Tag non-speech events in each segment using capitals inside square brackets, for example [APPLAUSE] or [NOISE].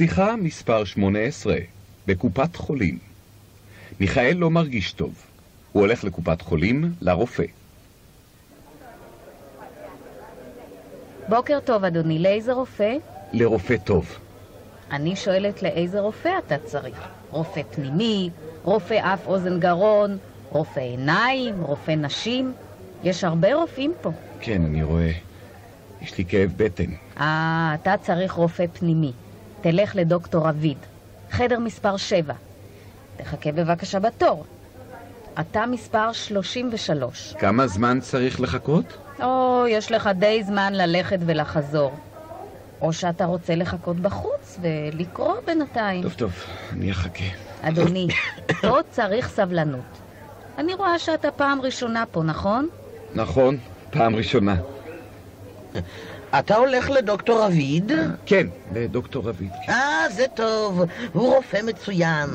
שיחה מספר 18, בקופת חולים. מיכאל לא מרגיש טוב. הוא הולך לקופת חולים, לרופא. בוקר טוב, אדוני. לאיזה רופא? לרופא טוב. אני שואלת לאיזה רופא אתה צריך. רופא פנימי, רופא אף אוזן גרון, רופא עיניים, רופא נשים. יש הרבה רופאים פה. כן, אני רואה. יש לי כאב בטן. אה, אתה צריך רופא פנימי. תלך לדוקטור רביד, חדר מספר 7. תחכה בבקשה בתור. אתה מספר 33. כמה זמן צריך לחכות? או, יש לך די זמן ללכת ולחזור. או שאתה רוצה לחכות בחוץ ולקרוא בינתיים. טוב, טוב, אני אחכה. אדוני, פה [COUGHS] צריך סבלנות. אני רואה שאתה פעם ראשונה פה, נכון? נכון, פעם ראשונה. אתה הולך לדוקטור רביד? כן, לדוקטור רביד. אה, זה טוב. הוא רופא מצוין.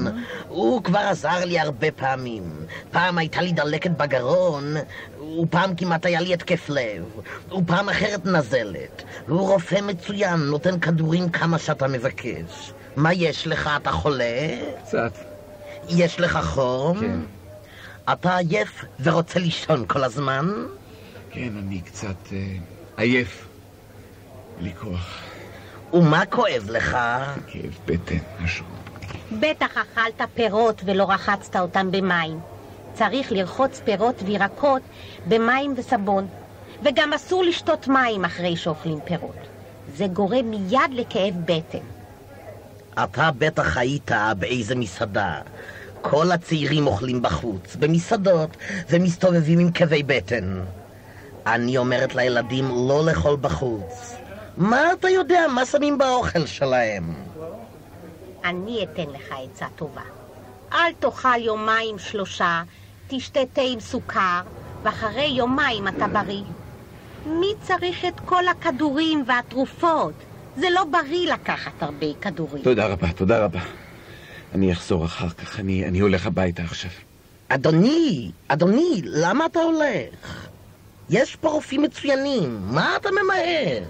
הוא כבר עזר לי הרבה פעמים. פעם הייתה לי דלקת בגרון, ופעם כמעט היה לי התקף לב, ופעם אחרת נזלת. הוא רופא מצוין, נותן כדורים כמה שאתה מבקש. מה יש לך? אתה חולה? קצת. יש לך חום? כן. אתה עייף ורוצה לישון כל הזמן? כן, אני קצת אה, עייף. בלי כוח. ומה כואב לך? כאב בטן, משהו. בטח אכלת פירות ולא רחצת אותם במים. צריך לרחוץ פירות וירקות במים וסבון. וגם אסור לשתות מים אחרי שאוכלים פירות. זה גורם מיד לכאב בטן. אתה בטח היית באיזה מסעדה. כל הצעירים אוכלים בחוץ, במסעדות, ומסתובבים עם כאבי בטן. אני אומרת לילדים לא לאכול בחוץ. מה אתה יודע מה שמים באוכל שלהם? אני אתן לך עצה טובה. אל תאכל יומיים שלושה, תשתה תה עם סוכר, ואחרי יומיים אתה בריא. מי צריך את כל הכדורים והתרופות? זה לא בריא לקחת הרבה כדורים. תודה רבה, תודה רבה. אני אחזור אחר כך, אני, אני הולך הביתה עכשיו. אדוני, אדוני, למה אתה הולך? יש פה רופאים מצוינים, מה אתה ממהר?